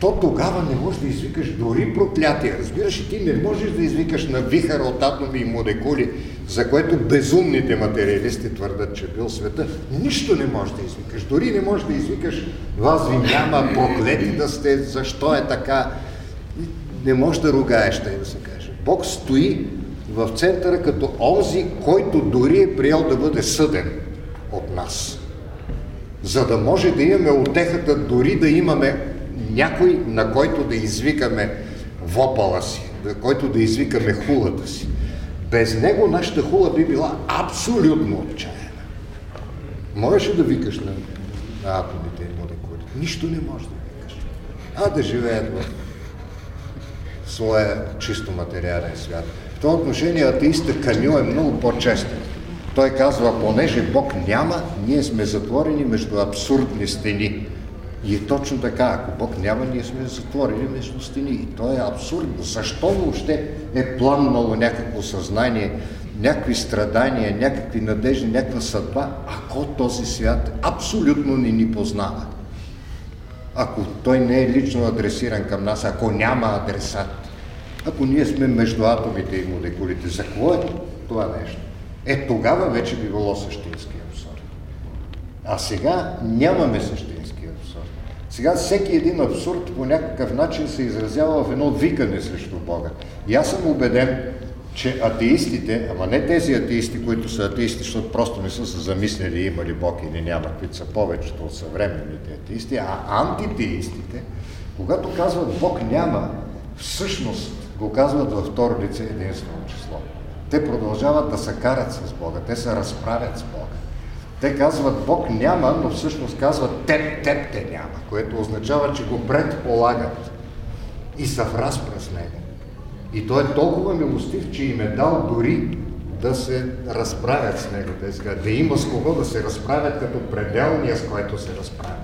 то тогава не можеш да извикаш дори проклятие. Разбираш, и ти не можеш да извикаш на вихър от атоми и молекули, за което безумните материалисти твърдат, че бил света. Нищо не можеш да извикаш. Дори не можеш да извикаш вас ви няма, проклети да сте, защо е така. Не можеш да ругаеш, тъй да се каже. Бог стои в центъра като онзи, който дори е приел да бъде съден от нас. За да може да имаме отехата, дори да имаме някой, на който да извикаме вопала си, на който да извикаме хулата си. Без него нашата хула би била абсолютно отчаяна. Можеш да викаш на, атомите и молекулите? Нищо не може да викаш. А да живеят в своя чисто материален свят. В това отношение атеиста Камил е много по-честен. Той казва, понеже Бог няма, ние сме затворени между абсурдни стени. И е точно така, ако Бог няма, ние сме затворени между стени. И то е абсурдно. Защо въобще е пламнало някакво съзнание някакви страдания, някакви надежди, някаква съдба, ако този свят абсолютно не ни познава. Ако той не е лично адресиран към нас, ако няма адресат, ако ние сме между атомите и молекулите, за какво е това нещо? Е, тогава вече би било същински абсурд. А сега нямаме същински. Сега всеки един абсурд по някакъв начин се изразява в едно викане срещу Бога. И аз съм убеден, че атеистите, ама не тези атеисти, които са атеисти, защото просто не са се замислили има ли Бог или няма, които са повечето от съвременните атеисти, а антитеистите, когато казват Бог няма, всъщност го казват във второ лице единствено число. Те продължават да се карат с Бога, те се разправят с Бога. Те казват Бог няма, но всъщност казват теб, теб те няма, което означава, че го предполагат и са в разпра с него. И той е толкова милостив, че им е дал дори да се разправят с него. Те да има с кого да се разправят като пределния, с който се разправяме.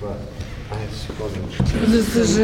Това е. Айде си ходим.